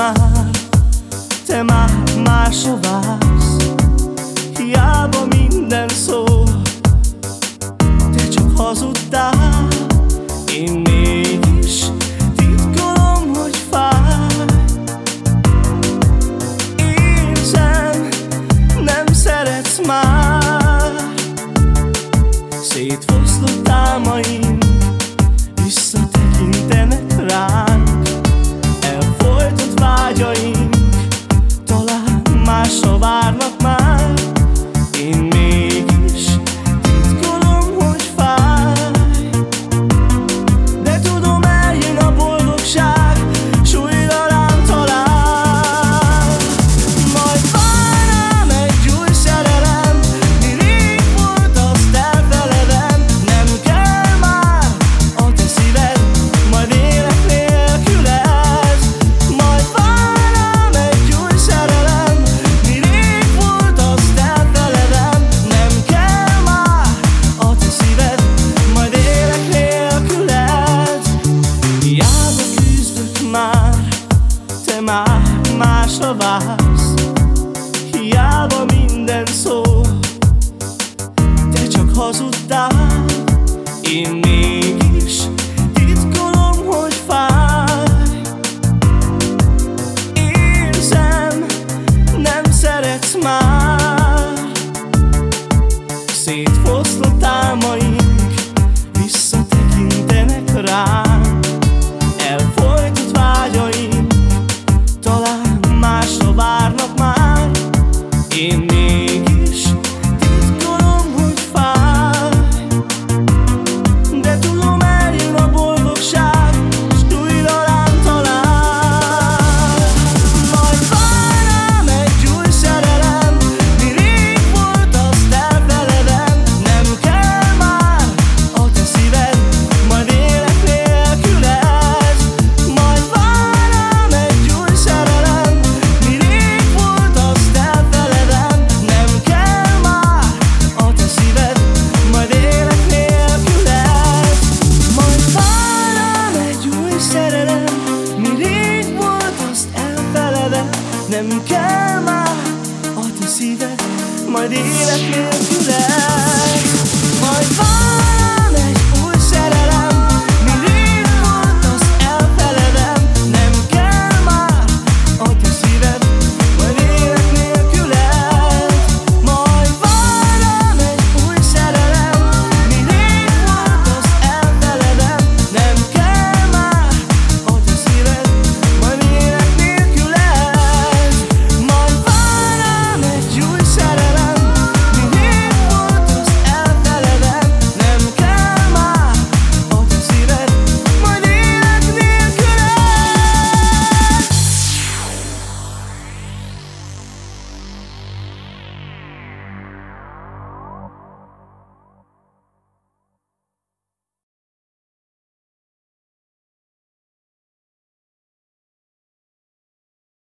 már, te már máshová Hiába minden szó, te csak hazudtál. Én mégis titkolom, hogy fáj. Érzem, nem szeretsz már. Szétfoszlottál ma én, visszatekintenek rá. hiába minden szó Te csak hazudtál, én még Nem kell már a te szíved Majd élet nélkül